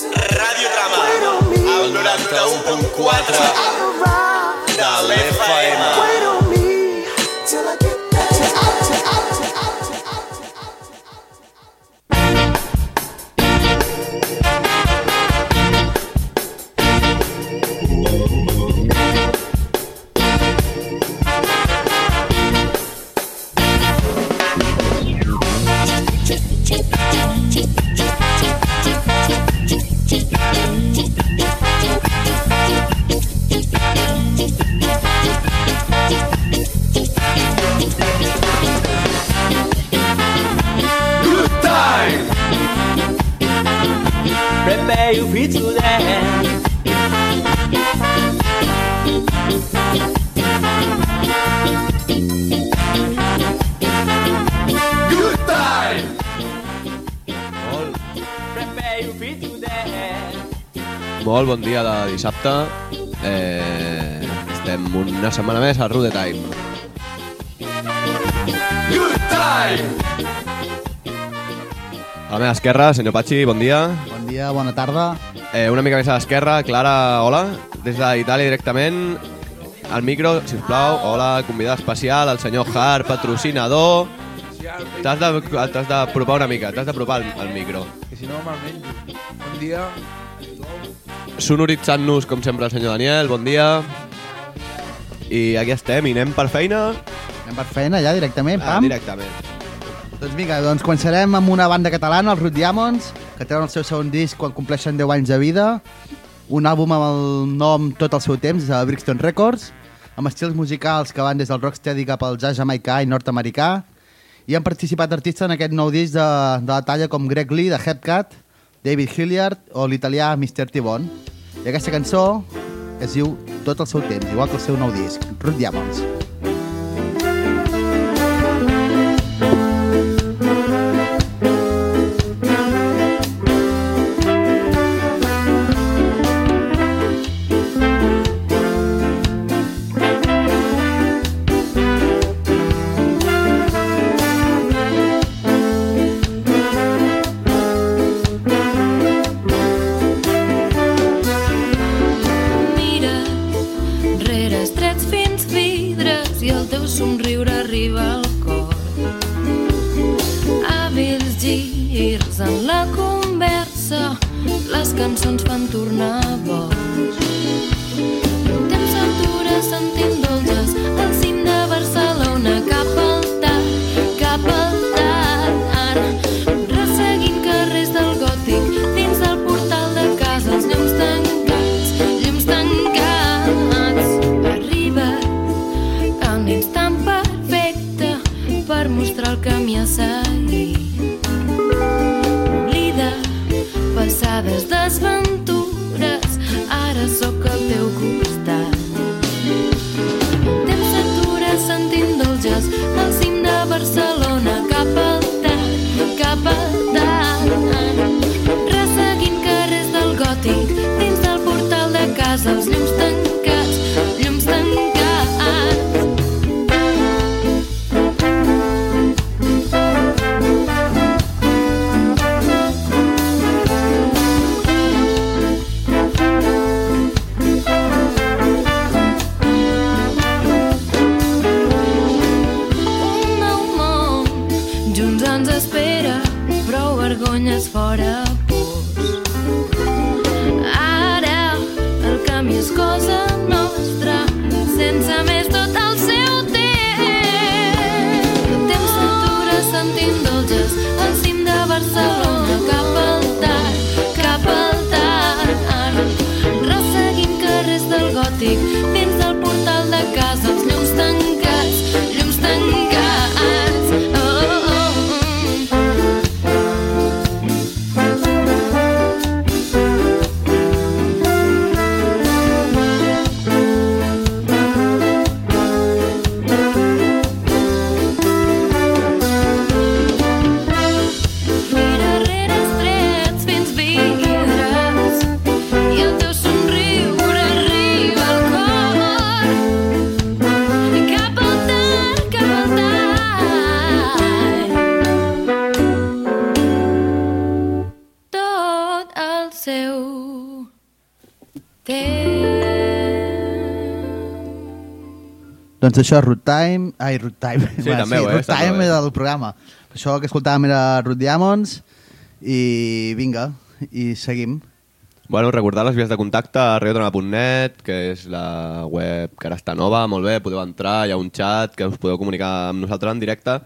Ràdio Trama, el 91.4 de l'FM. Molt bon dia de dissabte. Eh, estem una setmana més al Rude Time. A la meva esquerra, senyor Pachi, bon dia. Bon dia, bona tarda. Eh, una mica més a l'esquerra, Clara, hola. Des d'Itàlia directament. Al micro, si us plau, hola, convidat especial, el senyor Hart, patrocinador. T'has d'apropar una mica, t'has d'apropar al, al micro. Que si no me'l menjo. Bon dia. Sonoritzant-nos, com sempre, el senyor Daniel, bon dia. I aquí estem, i anem per feina. Anem per feina ja directament, Ah, pam. directament. Doncs vinga, doncs començarem amb una banda catalana, els Ruth Diamonds, que treuen el seu segon disc quan compleixen 10 anys de vida. Un àlbum amb el nom Tot el seu temps, de Brixton Records, amb estils musicals que van des del rocksteady cap al jazz jamaicà i nord-americà. I han participat artistes en aquest nou disc de, de la talla com Greg Lee, de Hepcat, David Hilliard o l'italià Mr. T-Bone. I aquesta cançó es diu Tot el seu temps, igual que el seu nou disc, Ruth Diamonds. vergonyes fora. Doncs això, Root Time... Ai, Root Time. Sí, també ho és, Root també ho Time és. del programa. Això que escoltàvem era Root Diamonds i vinga, i seguim. Bueno, recordar les vies de contacte a radiotrama.net, que és la web que ara està nova, molt bé, podeu entrar, hi ha un chat que us podeu comunicar amb nosaltres en directe.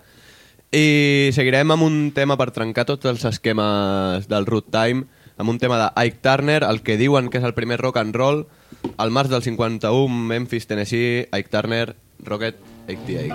I seguirem amb un tema per trencar tots els esquemes del Root Time, amb un tema de Ike Turner, el que diuen que és el primer rock and roll, al març del 51, Memphis, Tennessee, Ike Turner, Rocket 88.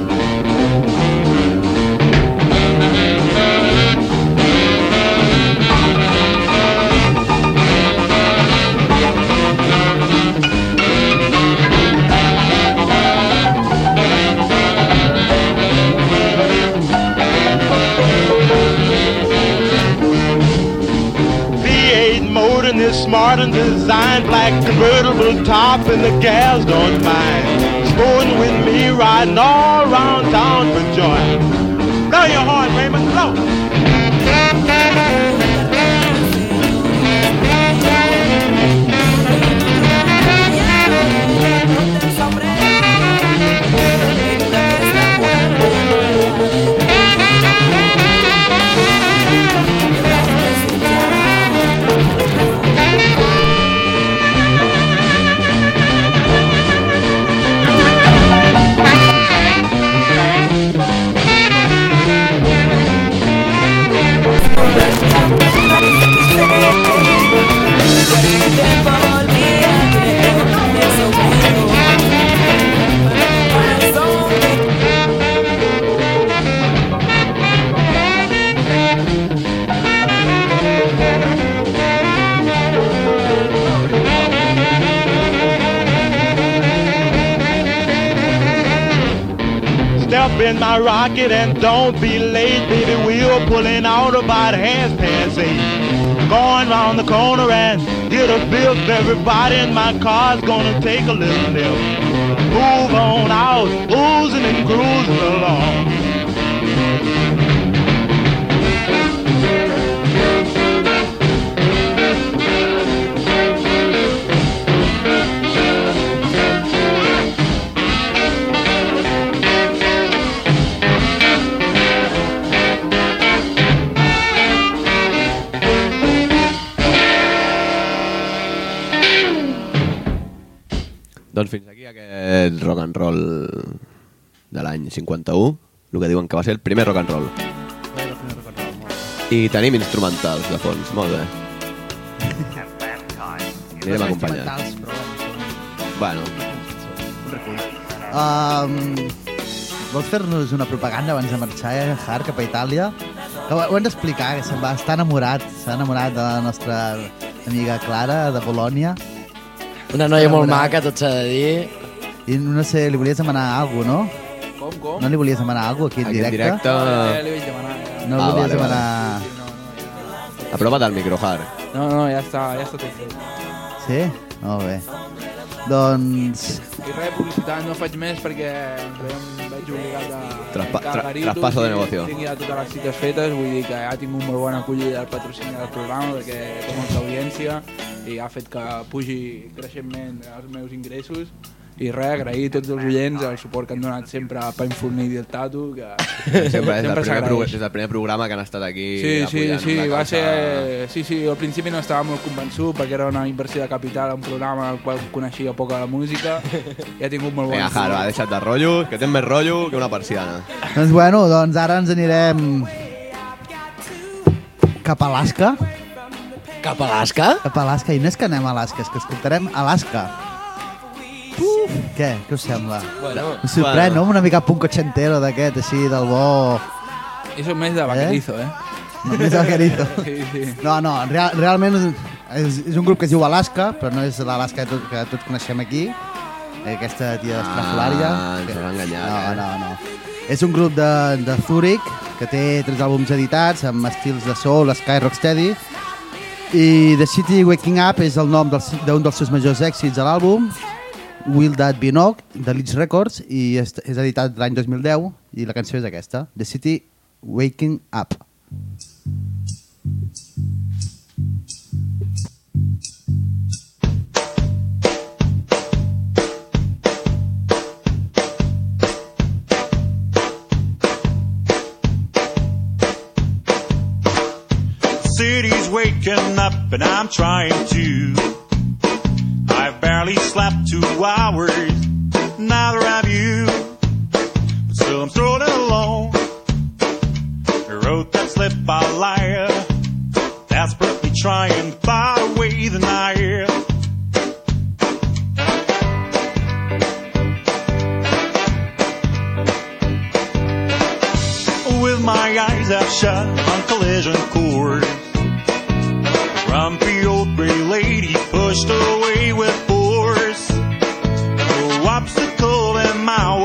And designed black convertible top and the gals don't mind. Sporting with me riding all around town for joy. Blow your horn, Raymond, in my rocket and don't be late, baby. We're pulling out about half past eight. Going round the corner and get a bill. Everybody in my car's gonna take a little nip. Move on out, oozing and cruising along. Doncs fins aquí aquest rock and roll de l'any 51, el que diuen que va ser el primer rock and roll. I tenim instrumentals de fons, molt bé. Anirem però bueno. Um, vols fer-nos una propaganda abans de marxar, eh, Har, cap a Itàlia? Que ho, hem d'explicar, que se'n va, està enamorat, s'ha enamorat de la nostra amiga Clara, de Bolònia, Una noia molt maca, tot s'ha de dir. i no sé, li volies demanar alguna cosa, no? Com, com? No li volies demanar alguna cosa aquí en aquí directe? directe... Ja li vaig demanar. Ja. No li Ah, volies vale, demanar... Aprova't al micro, Har. No, no, ja està, ja està tot fet. Sí? Molt bé. Doncs... I res, publicitat no faig més perquè em veig obligat a... Traspa- tra- traspaso de negocio. Tinc ja totes les cites fetes, vull dir que ha tingut molt bona acollida el patrocini del programa perquè té molta audiència i ha fet que pugi creixentment els meus ingressos i res, agrair a tots els oients el suport que han donat sempre a Pain Fornit i el Tatu que Sempre primer s'agraeix. pro, des del primer programa que han estat aquí Sí, sí, sí, va ser... Sí, sí, al principi no estava molt convençut perquè era una inversió de capital, un programa en el qual coneixia poca de música i ha tingut molt Vinga, bon... Har, va, deixa't de rotllo, que tens més rotllo que una persiana. Doncs bueno, doncs ara ens anirem cap a Alaska. Cap a Alaska? Cap a Alaska. I no és que anem a Alaska, és que escoltarem Alaska. Uf, què? Què us sembla? Bueno, Us sorprèn, Bueno. no? Una mica punk ochentero d'aquest, així, del bo... Eso més de vaquerizo, eh? Més vaquerito. Sí, sí. No, no, real, realment és, és, un grup que es diu Alaska, però no és l'Alaska que, tot, que tots coneixem aquí. Eh, Aquesta tia estrafolària. Ah, ens va enganyar, No, eh? no, no. És un grup de, de Zurich que té tres àlbums editats amb estils de soul, sky, rocksteady. I The City Waking Up és el nom d'un dels seus majors èxits a l'àlbum, Will That Be Knock, de Leeds Records, i és, és editat l'any 2010, i la cançó és aquesta, The City Waking Up. city's waking up and I'm trying to. Barely slept two hours, neither have you. But still I'm strolling alone. I wrote that slip by liar, desperately trying to fight away the night. With my eyes half shut on collision course. Grumpy old gray lady pushed away with. No obstacle in my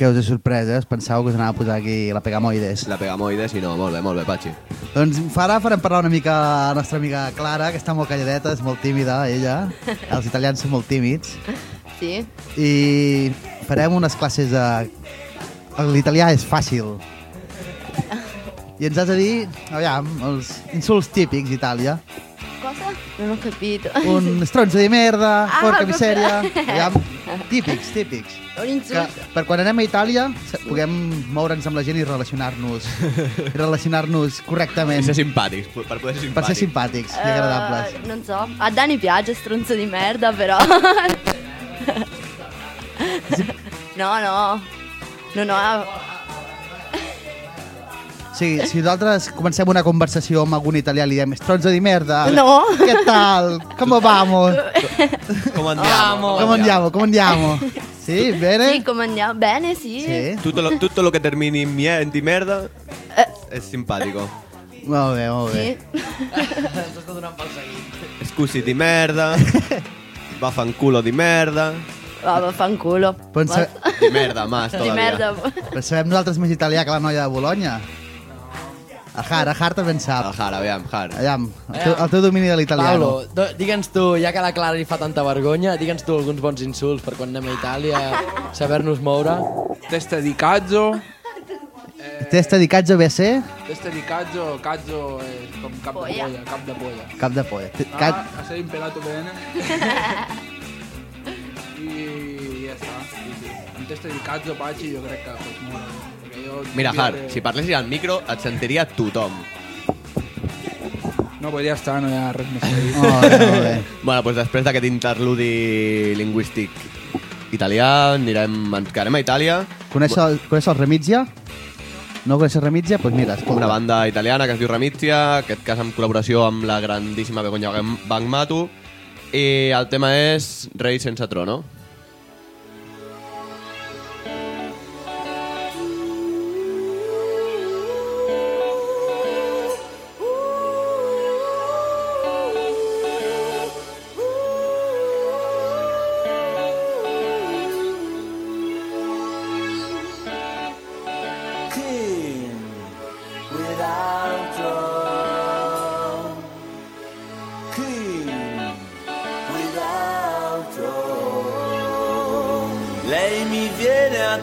Que us he sorprès, eh? Us pensàveu que us anava a posar aquí la Pegamoides. La Pegamoides i no, molt bé, molt bé, Patxi. Doncs ara farem parlar una mica a la nostra amiga Clara, que està molt calladeta, és molt tímida, ella. Els italians són molt tímids. Sí. I farem unes classes de... L'italià és fàcil. I ens has de dir, aviam, els insults típics d'Itàlia. Cosa? Non ho capito. Un stronzo di merda, Ah, porca misèria. Aviam, típics, típics. Que per quan anem a Itàlia puguem moure'ns amb la gent i relacionar-nos relacionar-nos correctament Per ser simpàtics, per poder ser simpàtics. per ser simpàtics i agradables. Eh, non so. A Dani piace stronzo di merda, però. no, no. No, no. Sí, si nosaltres comencem una conversació amb algun italià i li diem stronzo di merda. No. Què tal? Com vamos? Com andiamo? Com andiamo? Com andiamo? Sí, bene? Sì, come andiamo? Bene, sì. Sí. Tutto lo, tutto lo che termini in mie- di merda Eh. è simpatico. Molt bé, molt bé. Sì. Scusi di merda, vaffanculo di merda, Va, vaffanculo. Pensa- Va- di merda, mas Di todavía. merda. Però sabem nosaltres més italià que la noia de Bologna? El Har, el Har també en El sap. Jara, aviam, Jara. Aviam, el teu, el teu domini de l'italiano. Pablo, digue'ns tu, ja que la Clara li fa tanta vergonya, digue'ns tu alguns bons insults per quan anem a Itàlia, saber-nos moure. Testa di cazzo. Testa di cazzo BC, Testa di cazzo, cazzo è com cap de Polla. polla, cap de polla. cap de polla. Te- Ah, Ca... has impelato bene. I ja està. Sí, sí. Amb testa di cazzo, Pachi, jo crec que pots moure. Mira, Har, si parlessis al micro et sentiria tothom. No, podria estar, no hi ha res més. Oh, molt bé. bueno, doncs després d'aquest interludi lingüístic italià, anirem, ens quedarem a Itàlia. Coneix el, coneix el Remizia? No coneixes Remizia? Doncs pues mira, escolta. Una banda italiana que es diu Remizia, aquest cas en col·laboració amb la grandíssima Begoña Bangmatu. i el tema és Rei sense tro, no?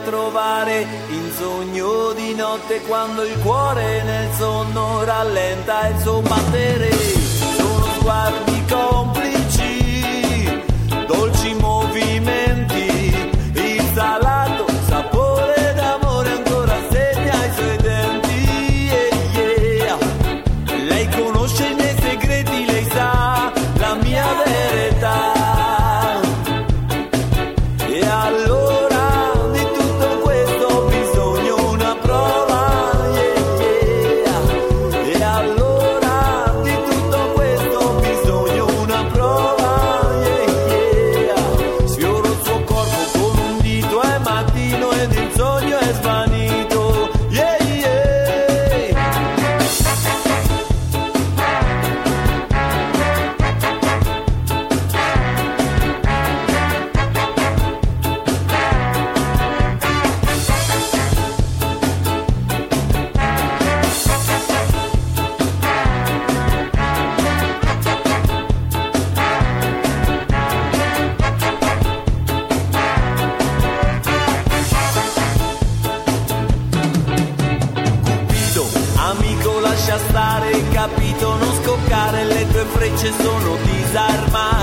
trovare in sogno di notte quando il cuore nel sonno rallenta il suo battere. Sono sguardo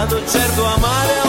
stato certo amare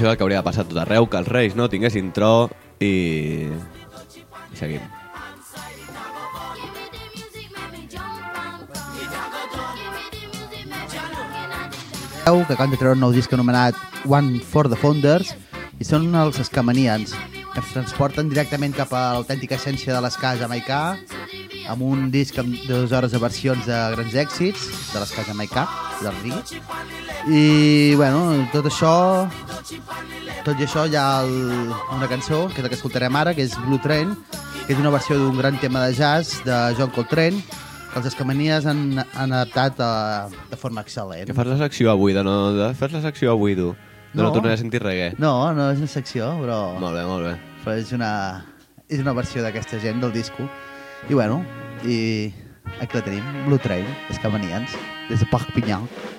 això és el que hauria de passar tot arreu, que els reis no tinguessin tro i... i seguim. Que acaben de treure un nou disc anomenat One for the Founders i són els escamanians que ens transporten directament cap a l'autèntica essència de l'esca jamaicà amb un disc amb dues hores de versions de grans èxits de l'esca jamaicà, del reggae. I, bueno, tot això tot i això hi ha el, una cançó, que és la que escoltarem ara, que és Blue Train, que és una versió d'un gran tema de jazz de John Coltrane, que els escamanies han, han adaptat a, de forma excel·lent. Que fas la secció avui, de no... De... Fas la secció avui, tu. De no, No. tornaré a sentir reggae. No, no és una secció, però, Molt bé, molt bé. però és, una, és una versió d'aquesta gent del disco. I bueno, i aquí la tenim, Blue Train, escamanians, des de Perpignan. Thank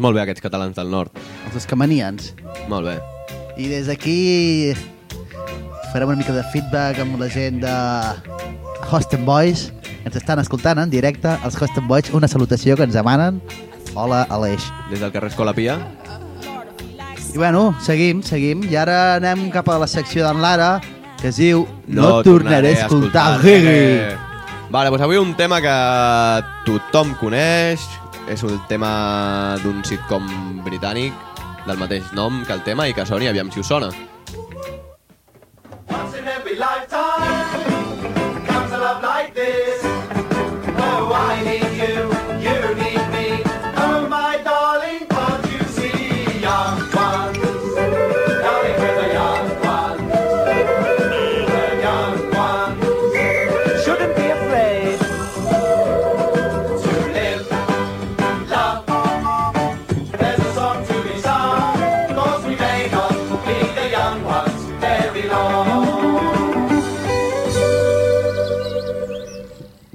Doncs molt bé, aquests catalans del nord. Els escamanians. Molt bé. I des d'aquí farem una mica de feedback amb la gent de Hosten Boys. Ens estan escoltant en directe, els Hosten Boys, una salutació que ens demanen. Hola, Aleix. Des del carrer Escola Pia. I bueno, seguim, seguim. I ara anem cap a la secció d'en Lara, que es diu No, tornaré a escoltar reggae. Vale, doncs avui un tema que tothom coneix, és un tema d'un sitcom britànic del mateix nom que el tema i que soni, aviam si us sona.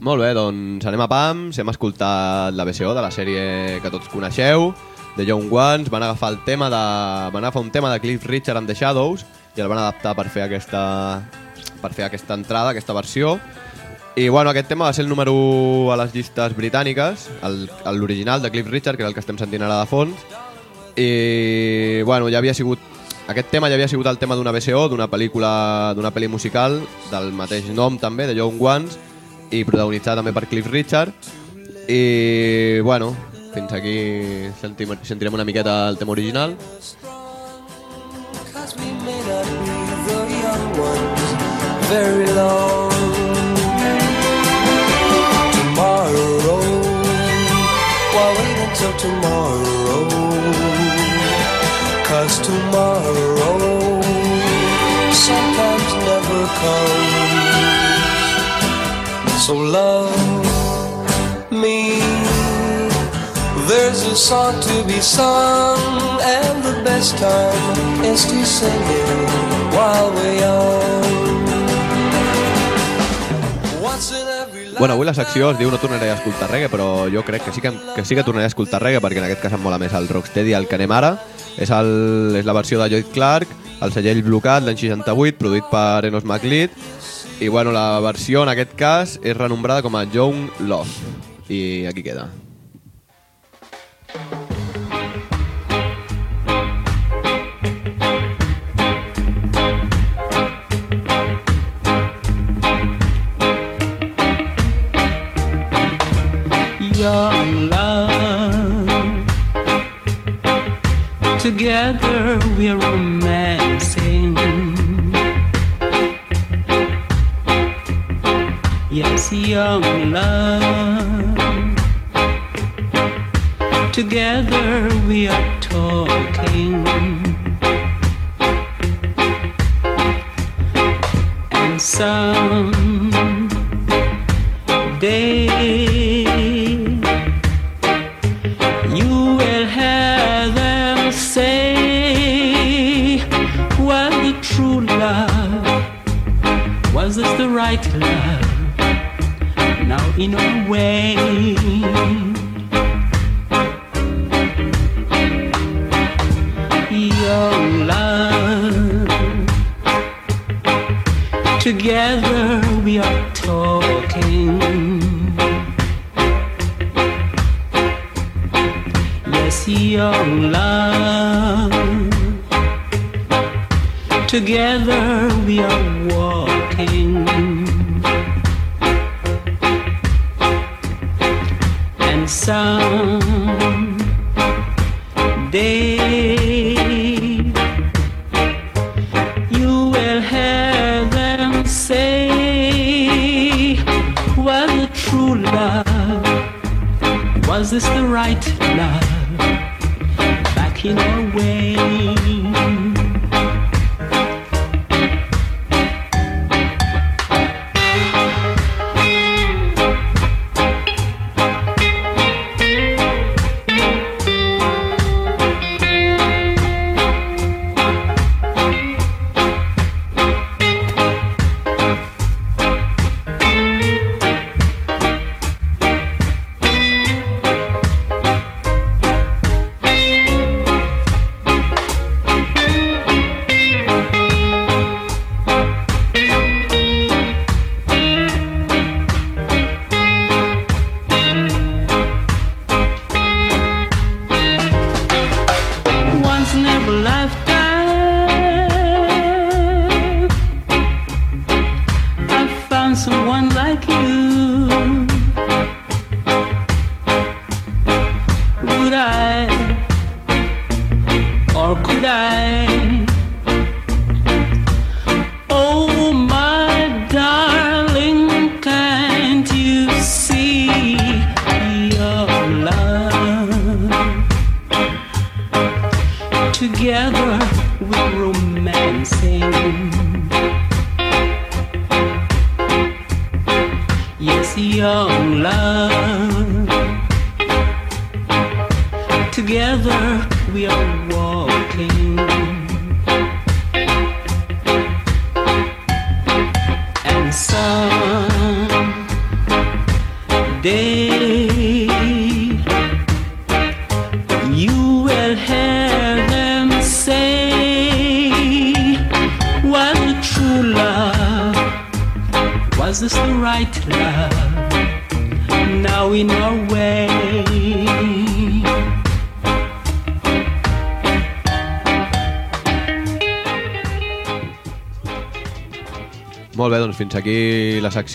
Molt bé, doncs anem a PAMS, hem escoltat la BCO de la sèrie que tots coneixeu, de Young Ones, van agafar el tema de... van agafar un tema de Cliff Richard and the Shadows i el van adaptar per fer aquesta per fer aquesta entrada, aquesta versió. I bueno, aquest tema va ser el número 1 a les llistes britàniques, l'original de Cliff Richard, que era el que estem sentint ara de fons. I bueno, ja havia sigut aquest tema ja havia sigut el tema d'una BCO, d'una pel·lícula, d'una pel·li musical del mateix nom també, de Young Ones, i protagonitzada també per Cliff Richard. I bueno, fins aquí sentim, sentirem una miqueta el tema original. Very long. Tomorrow, wait until tomorrow? Cause tomorrow sometimes never comes. So love me. There's a song to be sung, and the best time is to sing it while we're young. Bueno, avui la secció es diu No tornaré a escoltar reggae, però jo crec que sí que, que sí que tornaré a escoltar reggae perquè en aquest cas em mola més el Rocksteady el que anem ara. És, el, és la versió de Lloyd Clark, el segell Blue Cat l'any 68, produït per Enos McLeod. I bueno, la versió en aquest cas és renombrada com a Young Love. I aquí queda. Yes, young love. Together we are talking.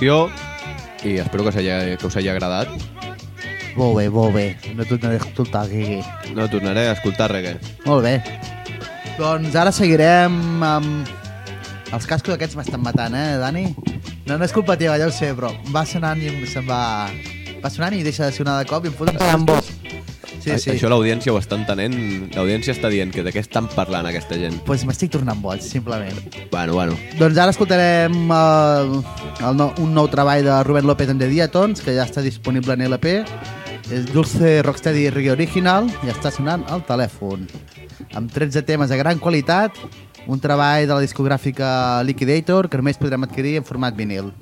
Secció i espero que, s'hagi- que us hagi agradat. Molt bé, molt bé. No tornaré a escoltar reggae. No tornaré a escoltar reggae. Molt bé. Doncs ara seguirem amb... Els cascos aquests m'estan matant, eh, Dani? No, no és culpa teva, ja ho sé, però va sonant i se'n va... Va sonant i deixa de sonar de cop i em foten... Tambors. Sí, sí. Això l'audiència ho està entenent. L'audiència està dient que de què estan parlant aquesta gent. Doncs pues m'estic tornant boig, simplement. Bueno, bueno. Doncs ara escoltarem el, el no, un nou treball de Rubén López en The Diatons, que ja està disponible en LP. És Dulce Rocksteady Reggae Original i està sonant al telèfon. Amb 13 temes de gran qualitat, un treball de la discogràfica Liquidator que només podrem adquirir en format vinil.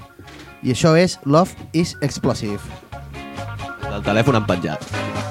I això és Love is Explosive. Del telèfon han penjat.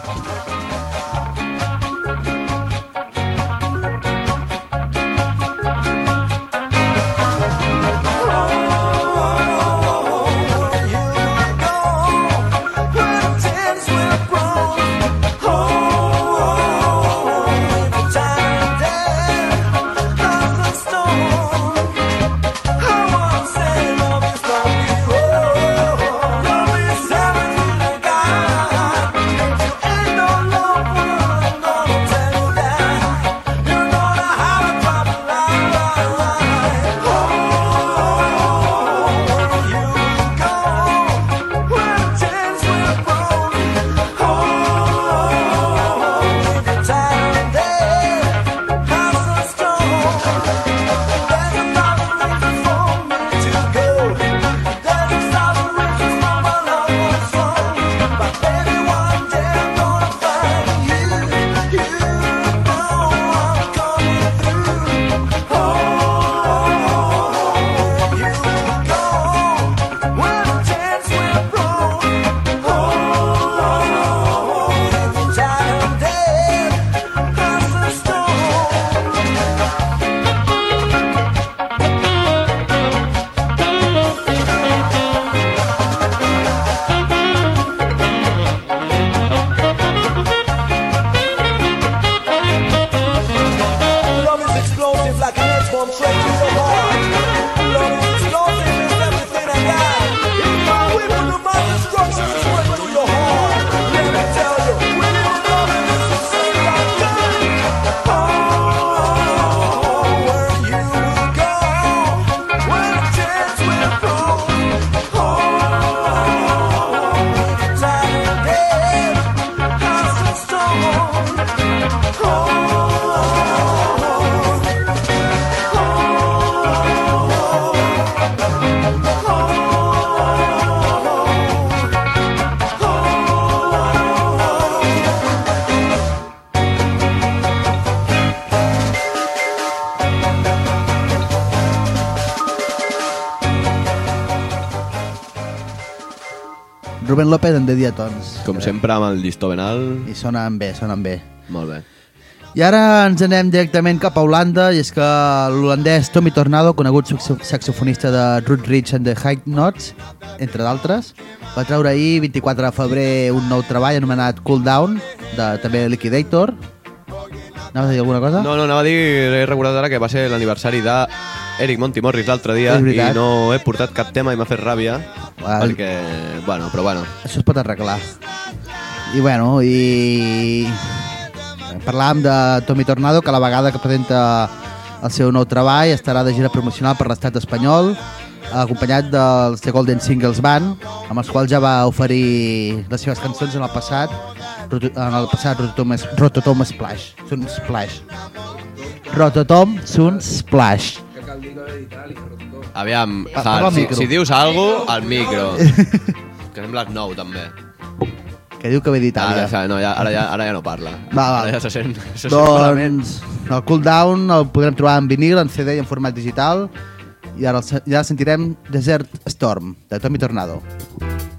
Rubén López en The Diatons. Com sempre, amb el llistó ben alt. I sonen bé, sonen bé. Molt bé. I ara ens anem directament cap a Holanda i és que l'holandès Tommy Tornado, conegut saxo- saxofonista de Root Ridge and the High Notes, entre d'altres, va treure ahir, 24 de febrer, un nou treball anomenat Cool Down, de també Liquidator. Anaves a dir alguna cosa? No, no, anava a dir, he recordat ara que va ser l'aniversari de Eric Monty Morris l'altre dia i no he portat cap tema i m'ha fet ràbia Val. perquè, bueno, però bueno. Això es pot arreglar. I bueno, i... parlàvem de Tommy Tornado, que a la vegada que presenta el seu nou treball estarà de gira promocional per l'estat espanyol, acompanyat dels The Golden Singles Band, amb els quals ja va oferir les seves cançons en el passat, en el passat Rototom, Rototom Splash. Sun Splash. Rototom Sun Splash. Aviam, Pa- parla Har, al si, si dius alguna cosa, al micro. que sembles nou, també. Que diu que ve d'Itàlia. Ara, no, ja, ara, ja, ara ja no parla. Va, va. Ara ja se sent, se sent. Doncs el cooldown el podrem trobar en vinil, en CD i en format digital. I ara el ja sentirem Desert Storm, de Tommy Tornado. Ah,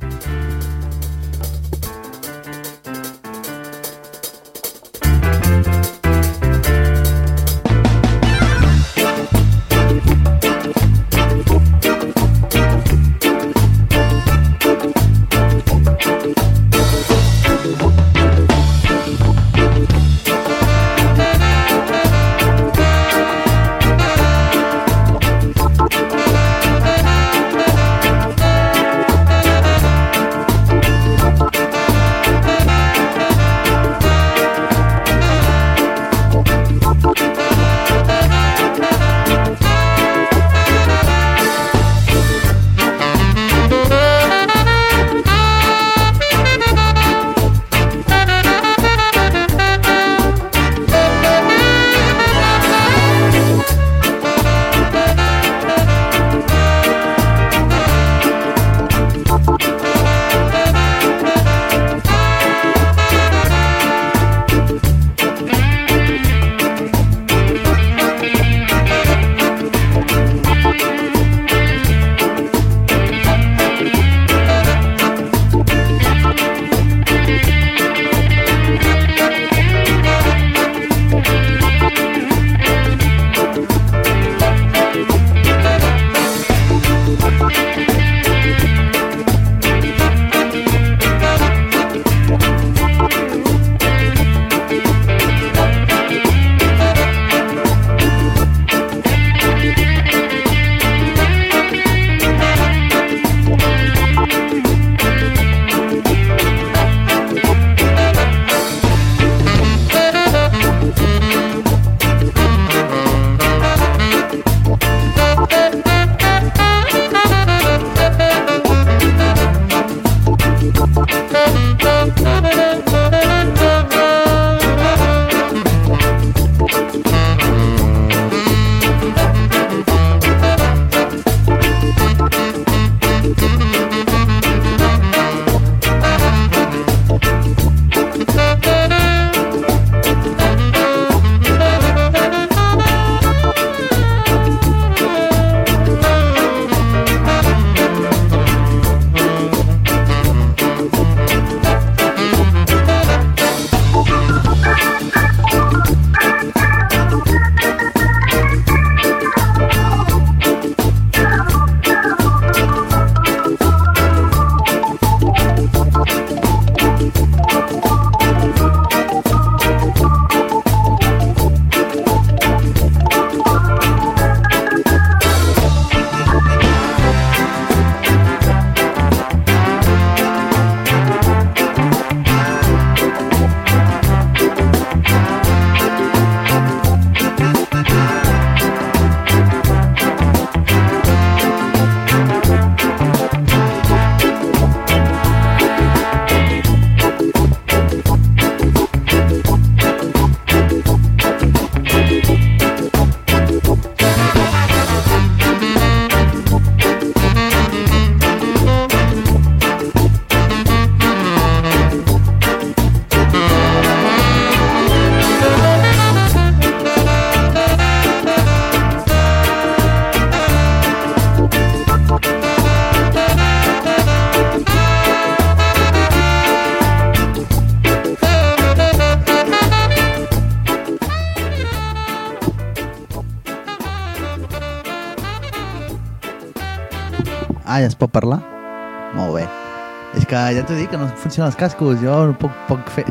T'ho dic, que no funcionen els cascos, jo no puc, puc fer...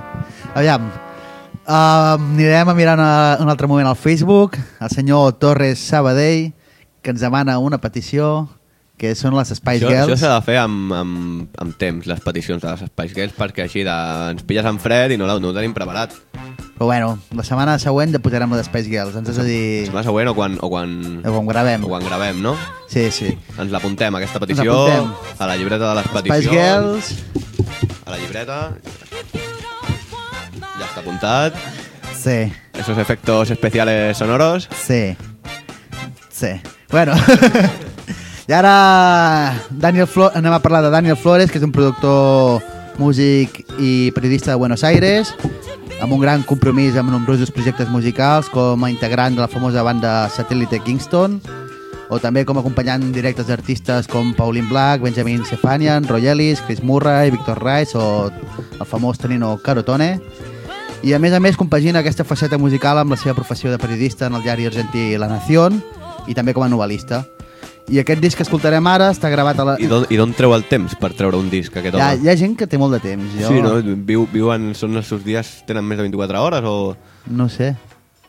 Aviam, uh, anirem a mirar una, un altre moment al Facebook, el senyor Torres Sabadell, que ens demana una petició que són les Spice Això, això Girls. s'ha de fer amb, amb, amb temps, les peticions de les Spice Girls, perquè així de, ens pilles en fred i no, no ho tenim preparat. Però bueno, la setmana següent ja posarem les Spice Girls. Ens has de dir... La setmana següent o quan, o quan, O quan gravem. o quan gravem, no? Sí, sí. Ens l'apuntem, aquesta petició, a la llibreta de les Spice peticions. Girls. A la llibreta. Ja està apuntat. Sí, Esos efectos especiales sonoros. sí. Sí. Bueno. I ara Daniel Flo anem a parlar de Daniel Flores, que és un productor, músic i periodista de Buenos Aires, amb un gran compromís amb nombrosos projectes musicals, com a integrant de la famosa banda Satellite Kingston, o també com a acompanyant directes d'artistes com Pauline Black, Benjamin Stefanian, Roy Ellis, Chris Murray, Victor Rice o el famós Tenino Carotone. I a més a més compagina aquesta faceta musical amb la seva professió de periodista en el diari argentí La Nación i també com a novel·lista. I aquest disc que escoltarem ara està gravat a la... I d'on treu el temps per treure un disc, aquest Hi ha, home? hi ha gent que té molt de temps. Jo Sí, no? Viu, viuen, són els seus dies, tenen més de 24 hores o... no sé.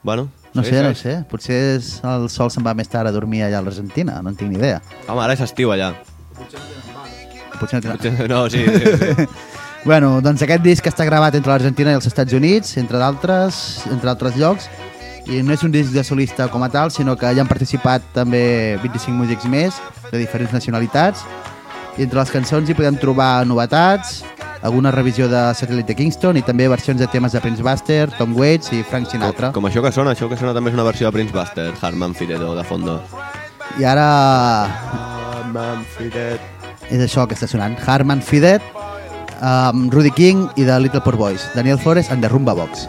Bueno, No sé, no sé. Potser és, el sol se'n va més tard a dormir allà a l'Argentina, no en tinc ni idea. Home, ara és estiu allà. Potser no tenen... Potser- No, sí, sí, sí. Bueno, doncs aquest disc està gravat entre l'Argentina i els Estats Units, entre d'altres, entre altres llocs, i no és un disc de solista com a tal, sinó que hi han participat també 25 músics més, de diferents nacionalitats, i entre les cançons hi podem trobar novetats, alguna revisió de Satellite Kingston i també versions de temes de Prince Buster, Tom Waits i Frank Sinatra. Com això que sona, això que sona també és una versió de Prince Buster, Harman Firedo, de fondo. I ara Harman Firedo. és això que està sonant, Harman Fidet, amb Rudy King i The Little Poor Boys, Daniel Flores and the Rumba Box.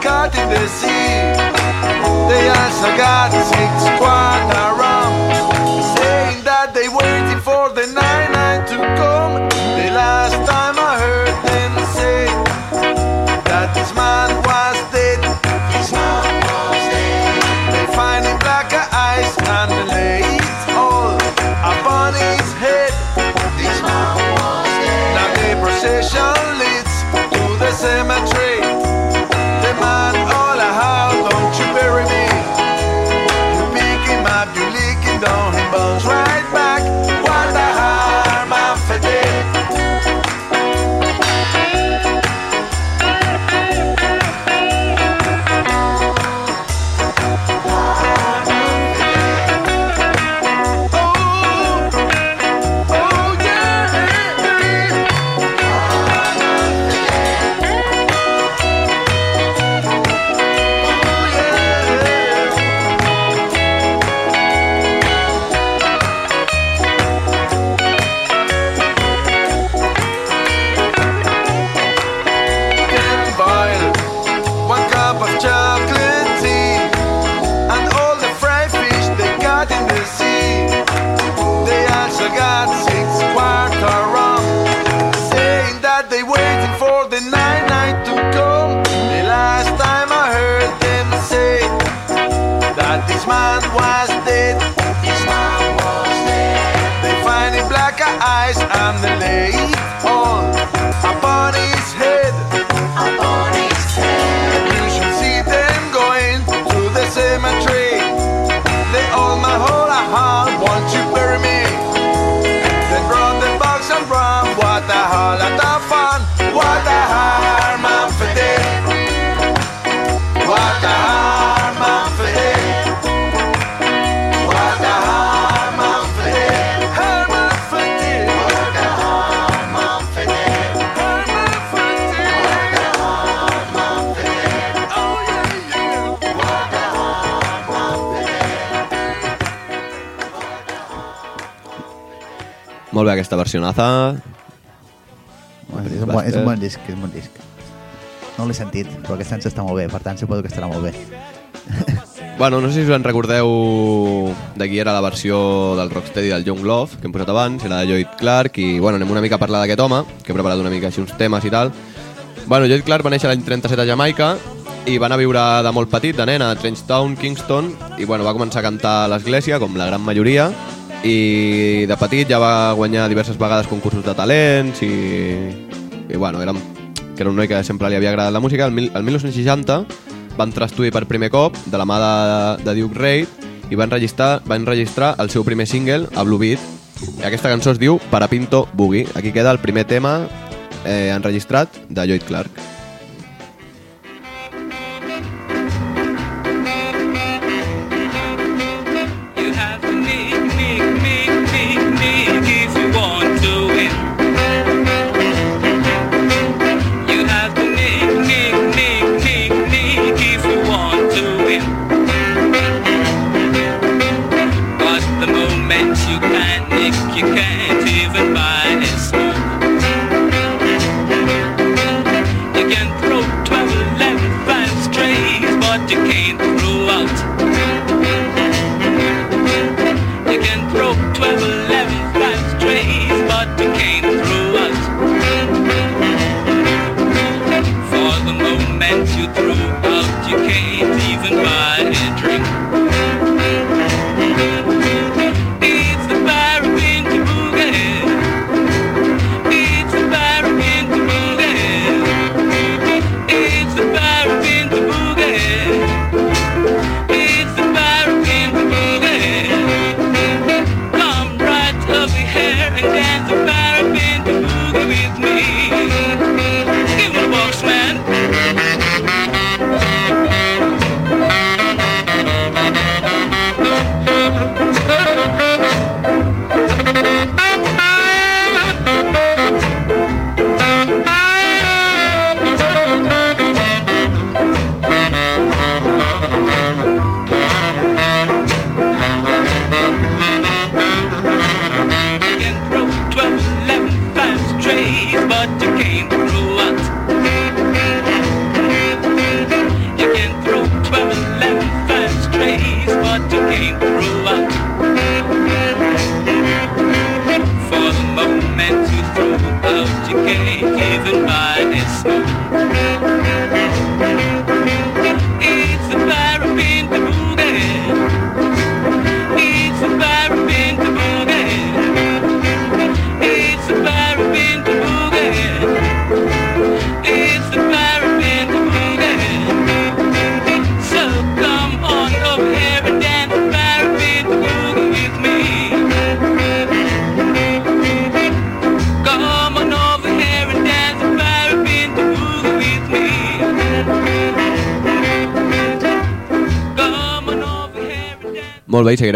Kati Besi, they also got six squad around, saying that they waiting for the night. Aquesta versionaza. És un, bon, és un bon disc, és un bon disc. No l'he sentit, però aquesta cançó està molt bé, per tant suposo que estarà molt bé. Bueno, no sé si us en recordeu de qui era la versió del Rocksteady del Young Love, que hem posat abans, era de Lloyd Clark, i bueno, anem una mica a parlar d'aquest home, que he preparat una mica així uns temes i tal. Bueno, Lloyd Clark va néixer l'any 37 a Jamaica i va anar a viure de molt petit, de nen, a Trenchtown, Kingston, i bueno, va començar a cantar a l'església, com la gran majoria, i de petit ja va guanyar diverses vegades concursos de talents i, i bueno, era, que era un noi que sempre li havia agradat la música. El, el 1960 va entrar a per primer cop de la mà de, de Duke Reid i va enregistrar, va enregistrar el seu primer single, a Blue Beat, i aquesta cançó es diu Parapinto Boogie. Aquí queda el primer tema eh, enregistrat de Lloyd Clark.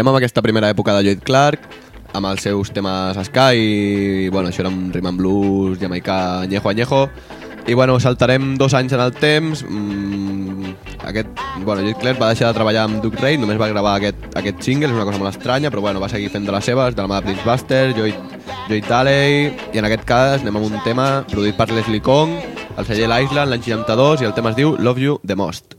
Seguirem amb aquesta primera època de Lloyd Clark, amb els seus temes ska i, bueno, això era un rhythm and blues jamaicà añejo añejo. I, bueno, saltarem dos anys en el temps. Mm, aquest, bueno, Lloyd Clark va deixar de treballar amb Duke Ray, només va gravar aquest, aquest single, és una cosa molt estranya, però bueno, va seguir fent de les seves, de la mà de Prince Buster, Lloyd, Lloyd Talley, i en aquest cas anem amb un tema produït per Leslie Kong, el celler Island, l'any 62, i el tema es diu Love You The Most.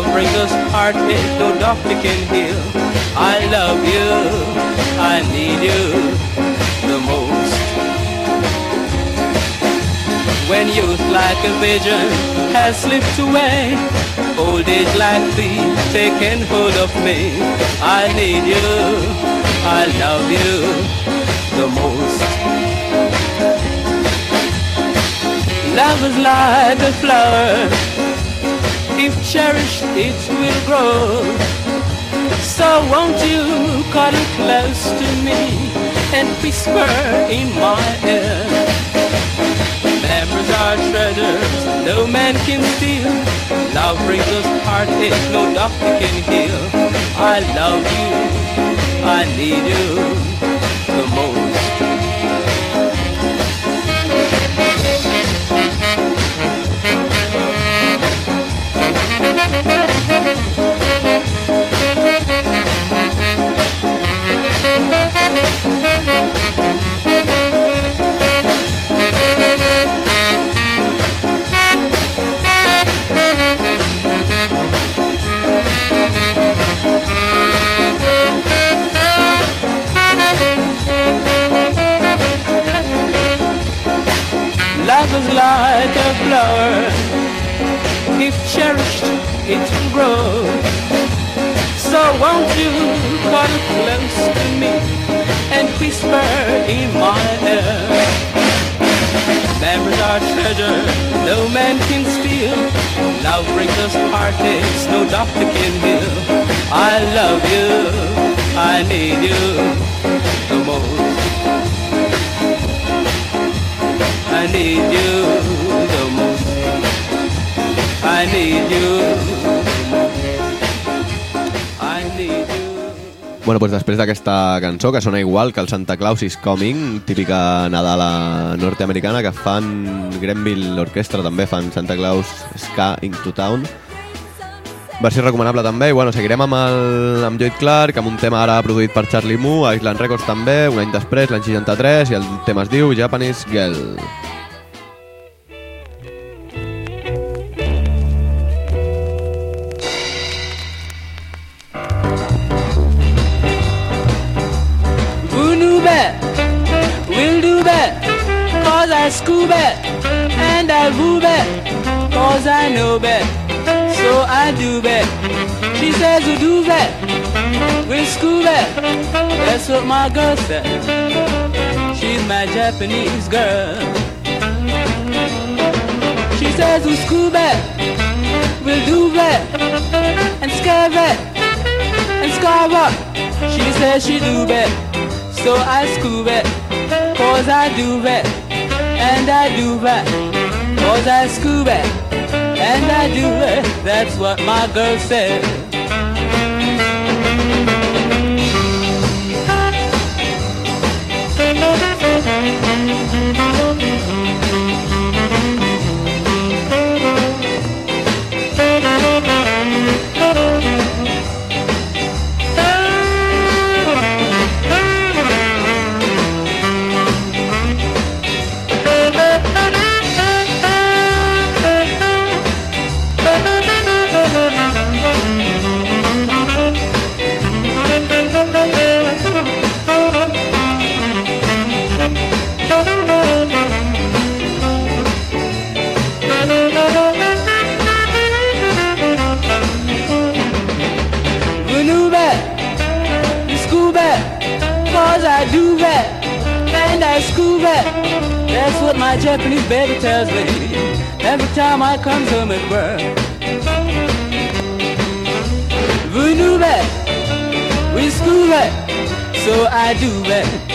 Love us heartache no doctor can heal. I love you, I need you the most. When youth like a vision has slipped away, old age like thief taken hold of me. I need you, I love you the most. Love is like a flower. If cherished, it will grow. So won't you cuddle close to me and whisper in my ear? Memories are treasures no man can steal. Love brings us heartache no doctor can heal. I love you, I need you the most. Like a flower. If cherished, it will grow. So won't you come close to me and whisper in my ear? Memories are treasure no man can steal. Love brings us parties no doctor can heal. I love you, I need you the most. I need you the most. I need you. Bueno, doncs després d'aquesta cançó, que sona igual que el Santa Claus is Coming, típica Nadala nord-americana, que fan Grenville Orchestra, també fan Santa Claus Ska Into Town. Versió recomanable també, i bueno, seguirem amb, el, amb Lloyd Clark, amb un tema ara produït per Charlie Moo, Island Records també, un any després, l'any 63, i el tema es diu Japanese Girl. Do. Cause I school that. And I woo that. Cause I know that. I do that. She says we'll do that. We'll school that. That's what my girl said. She's my Japanese girl. She says we'll school that. We'll do that. And scare that. And scarve up. She says she do that. So I school it, cause I do it, and I do it, cause I school it, and I do it, that's what my girl said. We do that, and I school that. That's what my Japanese baby tells me every time I come home at work. We knew that, we school that, so I do that.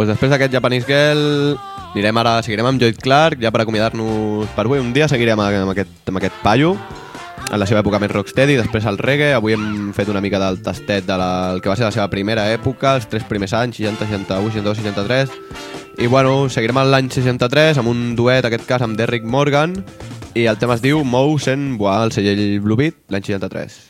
Pues després d'aquest Japanese Girl anirem ara, seguirem amb Lloyd Clark ja per acomiadar-nos per avui. Un dia seguirem amb aquest, amb aquest paio en la seva època més rocksteady, després el reggae. Avui hem fet una mica del tastet de la, el que va ser la seva primera època, els tres primers anys, 60, 61, 62, 63. I bueno, seguirem l'any 63 amb un duet, aquest cas amb Derrick Morgan, i el tema es diu Mou Sen Bois, el segell Blue Beat, l'any 63.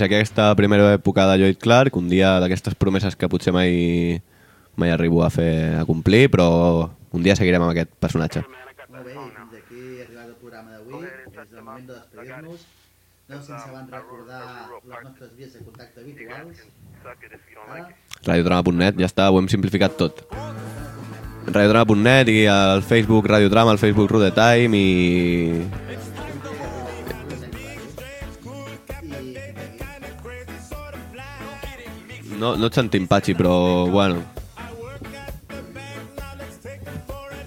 Fins aquí aquesta primera època de Lloyd Clark, un dia d'aquestes promeses que potser mai, mai arribo a fer a complir, però un dia seguirem amb aquest personatge. Molt bé, fins aquí ha arribat el programa d'avui. És el moment de despedir-nos. No sense abans recordar les nostres vies de contacte habituals. Ara, radiodrama.net, ja està, ho hem simplificat tot. radiodrama.net i el Facebook Radiodrama, el Facebook Rude Time i... No, no et sentim, Patxi, però bueno.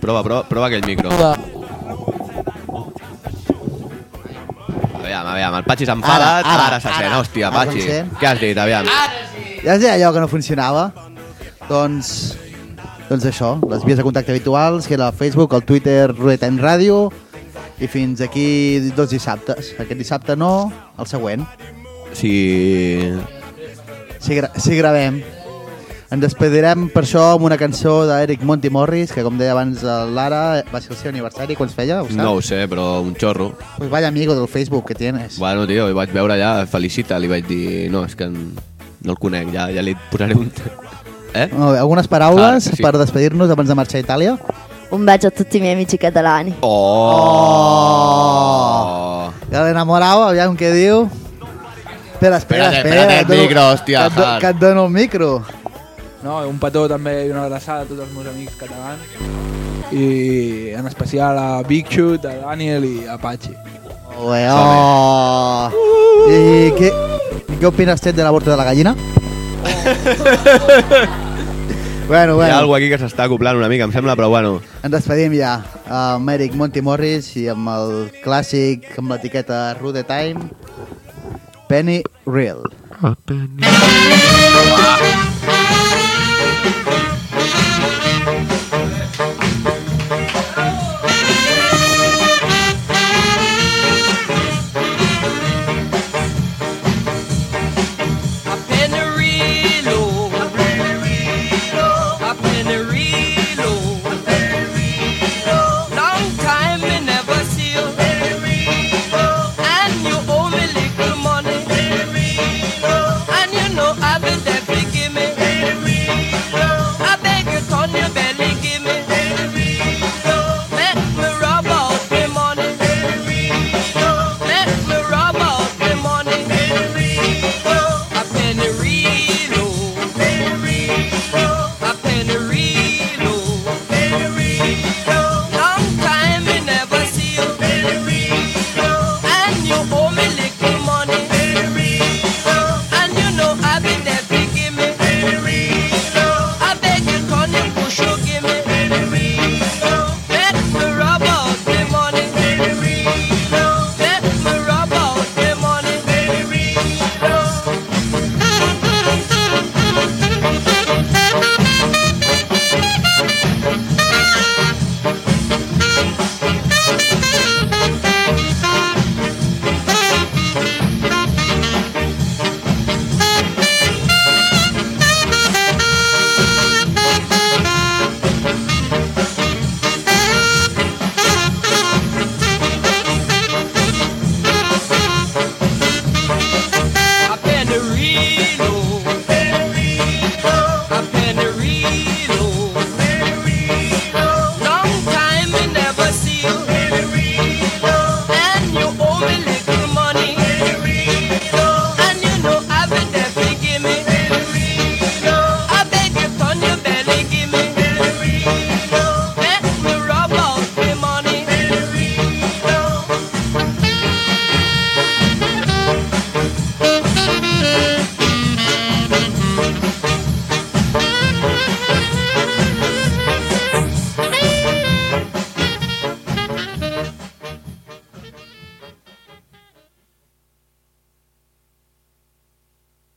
Prova, prova, prova aquell micro. Aviam, aviam, el Patxi s'ha enfadat, Ara, ara, ara, se sent, ara. hòstia, Ara Patxi. Què has dit, aviam? Ja sé allò que no funcionava. Doncs, doncs això, les vies de contacte habituals, que era el Facebook, el Twitter, Ruetem Ràdio, i fins aquí dos dissabtes. Aquest dissabte no, el següent. Si... Si, gra si gravem. Ens despedirem per això amb una cançó d'Eric Monty Morris, que com deia abans el Lara, va ser el seu aniversari, quan es feia? Ho saps? No ho sé, però un xorro. Pues vaya amigo del Facebook que tienes. Bueno, tio, el vaig veure allà, felicita, li vaig dir, no, és que no el conec, ja, ja li posaré un... Eh? Algunes paraules Ah, sí. per despedir-nos abans de marxar a Itàlia? Un bacio a tutti i miei amici catalani. Oh! Oh! Ja l'enamorau, aviam què diu. Espera, espera, espera. espera't, et dono- micro, hòstia, que et, do- que et dono el micro. No, un petó també i una abraçada a tots els meus amics catalans i en especial a Big Shoot, a Daniel i a Pachi. Molt bé, oh! I què, i què opines tu de l'aborto de la gallina? bueno, Hi ha bueno, algú aquí que s'està acoplant una mica, em sembla, però bueno. ens despedim ja amb Eric Monty Morris i amb el clàssic amb l'etiqueta Rude Time Benny Real. Oh, Benny.